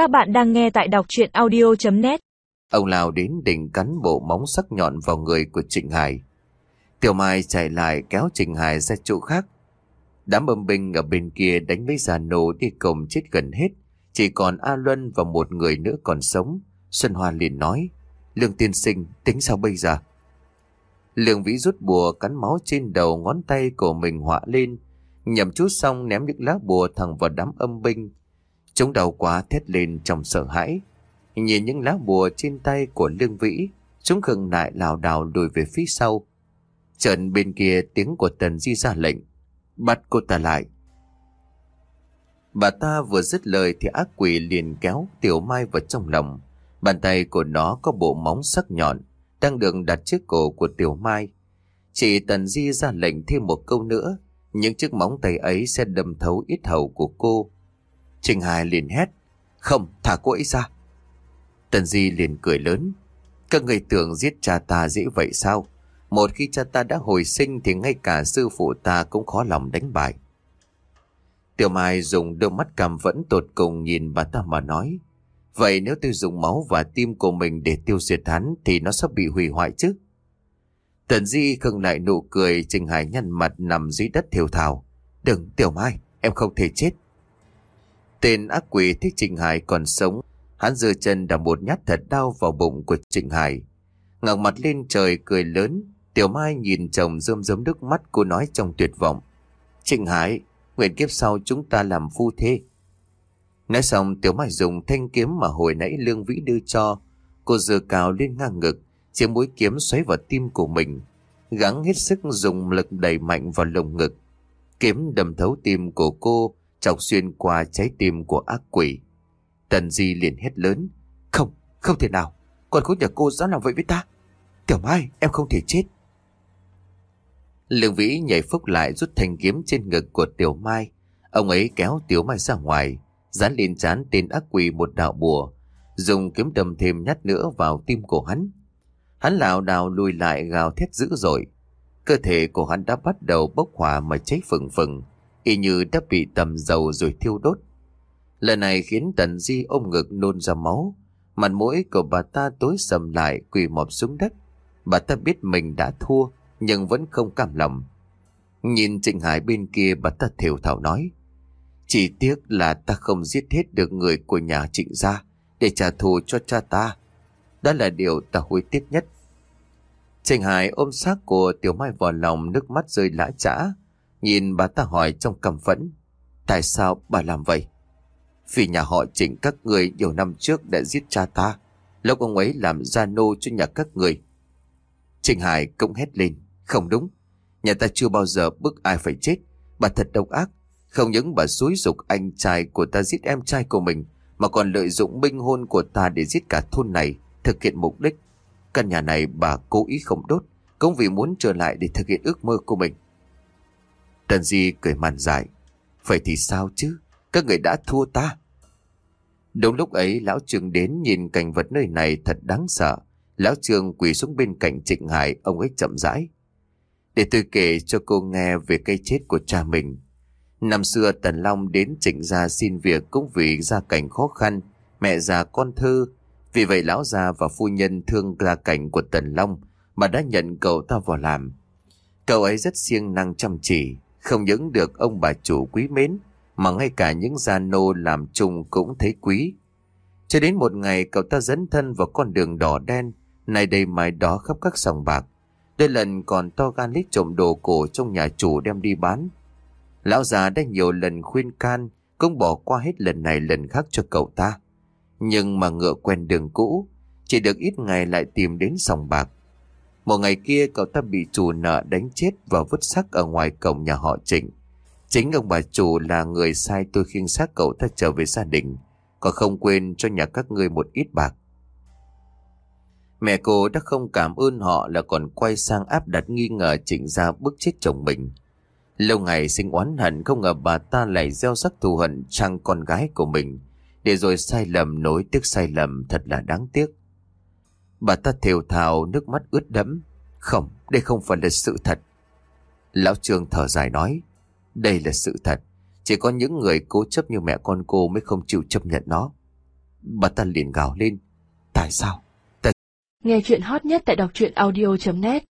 Các bạn đang nghe tại đọc chuyện audio.net Ông lào đến đỉnh cắn bộ móng sắc nhọn vào người của Trịnh Hải. Tiểu Mai chạy lại kéo Trịnh Hải ra chỗ khác. Đám âm binh ở bên kia đánh với già nổ đi cổng chết gần hết. Chỉ còn A Luân và một người nữa còn sống. Xuân Hoa liền nói, Lương tiên sinh tính sao bây giờ? Lương Vĩ rút bùa cắn máu trên đầu ngón tay của mình họa lên. Nhầm chút xong ném những lá bùa thẳng vào đám âm binh. Chúng đầu quá thét lên trong sợ hãi. Nhìn những lá bùa trên tay của Lương Vĩ, chúng khừng lại lảo đảo lùi về phía sau. Trận bên kia tiếng của Tần Di ra lệnh. Bắt cô ta lại. Bà ta vừa dứt lời thì ác quỷ liền kéo Tiểu Mai vào trong lòng. Bàn tay của nó có bộ móng sắc nhọn, đang được đặt trước cổ của Tiểu Mai. Chỉ Tần Di ra lệnh thêm một câu nữa, những chiếc móng tay ấy sẽ đâm thấu ít hầu của cô. Trình Hải liền hét, không, thả cô ấy ra. Tần Di liền cười lớn, các người tưởng giết cha ta dễ vậy sao? Một khi cha ta đã hồi sinh thì ngay cả sư phụ ta cũng khó lòng đánh bại. Tiểu Mai dùng đôi mắt cảm vẫn tột cùng nhìn bà ta mà nói. Vậy nếu tôi dùng máu và tim của mình để tiêu diệt hắn thì nó sẽ bị hủy hoại chứ? Tần Di khừng lại nụ cười Trình Hải nhăn mặt nằm dưới đất thiểu thảo. Đừng, Tiểu Mai, em không thể chết. Tên ác quỷ thích Trình Hải còn sống. Hắn giơ chân đạp một nhát thật đau vào bụng của Trình Hải. ngẩng mặt lên trời cười lớn. Tiểu Mai nhìn chồng rơm rớm nước mắt cô nói trong tuyệt vọng. Trình Hải, nguyện kiếp sau chúng ta làm phu thê. Nói xong Tiểu Mai dùng thanh kiếm mà hồi nãy Lương Vĩ đưa cho. Cô dừa cào lên ngang ngực, chiếc mũi kiếm xoáy vào tim của mình. Gắng hết sức dùng lực đẩy mạnh vào lồng ngực. Kiếm đâm thấu tim của cô, chọc xuyên qua trái tim của ác quỷ. Tần Di liền hét lớn. Không, không thể nào. Còn khối nhà cô dám làm vậy với ta. Tiểu Mai, em không thể chết. Lương Vĩ nhảy phúc lại rút thanh kiếm trên ngực của Tiểu Mai. Ông ấy kéo Tiểu Mai ra ngoài, dán lên chán tên ác quỷ một đạo bùa, dùng kiếm đâm thêm nhát nữa vào tim của hắn. Hắn lảo đảo lùi lại gào thét dữ dội. Cơ thể của hắn đã bắt đầu bốc hỏa mà cháy phừng phừng, y như đã bị tầm dầu rồi thiêu đốt. Lần này khiến Tần Di ôm ngực nôn ra máu, mặt mũi của bà ta tối sầm lại quỳ mọp xuống đất. Bà ta biết mình đã thua, nhưng vẫn không cam lòng. Nhìn Trịnh Hải bên kia bà ta thều thảo nói, chỉ tiếc là ta không giết hết được người của nhà trịnh gia để trả thù cho cha ta. Đó là điều ta hối tiếc nhất. Trịnh Hải ôm xác của Tiểu Mai vào lòng nước mắt rơi lã trã. Nhìn bà ta hỏi trong căm phẫn. Tại sao bà làm vậy? Vì nhà họ trịnh các người nhiều năm trước đã giết cha ta. Lúc ông ấy làm gia nô cho nhà các người. Trịnh Hải cũng hét lên. Không đúng. Nhà ta chưa bao giờ bức ai phải chết. Bà thật độc ác. Không những bà xúi dục anh trai của ta giết em trai của mình, mà còn lợi dụng binh hôn của ta để giết cả thôn này, thực hiện mục đích. Căn nhà này bà cố ý không đốt, cũng vì muốn trở lại để thực hiện ước mơ của mình. Tần Di cười màn dại. Vậy thì sao chứ? Các người đã thua ta. Đúng lúc ấy, Lão Trương đến nhìn cảnh vật nơi này thật đáng sợ. Lão Trương quỳ xuống bên cạnh Trịnh Hải, ông ấy chậm rãi. Để tôi kể cho cô nghe về cây chết của cha mình. Năm xưa Tần Long đến trịnh gia xin việc cũng vì gia cảnh khó khăn, mẹ già con thơ. Vì vậy lão gia và phu nhân thương gia cảnh của Tần Long mà đã nhận cậu ta vào làm. Cậu ấy rất siêng năng chăm chỉ, không những được ông bà chủ quý mến, mà ngay cả những gia nô làm chung cũng thấy quý. Cho đến một ngày cậu ta dẫn thân vào con đường đỏ đen, này đây mái đó khắp các sòng bạc. đây lần còn to gan lít trộm đồ cổ trong nhà chủ đem đi bán. Lão già đã nhiều lần khuyên can, cũng bỏ qua hết lần này lần khác cho cậu ta. Nhưng mà ngựa quen đường cũ, chỉ được ít ngày lại tìm đến sòng bạc. Một ngày kia cậu ta bị chủ nợ đánh chết và vứt xác ở ngoài cổng nhà họ Trịnh. Chính ông bà chủ là người sai tôi khiêng xác cậu ta trở về gia đình, còn không quên cho nhà các ngươi một ít bạc. Mẹ cô đã không cảm ơn họ là còn quay sang áp đặt nghi ngờ Trịnh ra bức chết chồng mình. Lâu ngày sinh oán hận không ngờ bà ta lại gieo sắc thù hận chăng con gái của mình. Để rồi sai lầm nối tiếc sai lầm thật là đáng tiếc. Bà ta thều thào nước mắt ướt đẫm. Không, đây không phải là sự thật. Lão Trương thở dài nói. Đây là sự thật. Chỉ có những người cố chấp như mẹ con cô mới không chịu chấp nhận nó. Bà ta liền gào lên Tại sao Nghe chuyện hot nhất tại đọc truyện audio.net